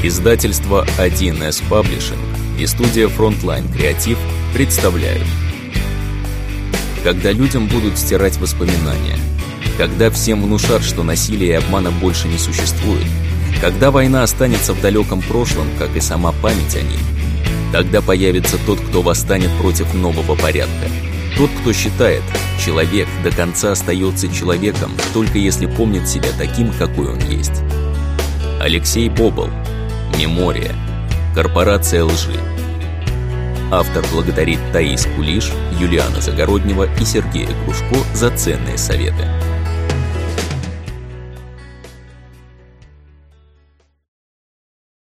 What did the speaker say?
Издательство 1С Publishing и студия Frontline Креатив представляют. Когда людям будут стирать воспоминания Когда всем внушат, что насилия и обмана больше не существует Когда война останется в далеком прошлом, как и сама память о ней Тогда появится тот, кто восстанет против нового порядка Тот, кто считает, человек до конца остается человеком, только если помнит себя таким, какой он есть. Алексей Бобл Мемория. Корпорация лжи. Автор благодарит Таис Кулиш, Юлиана Загороднева и Сергея Кружко за ценные советы.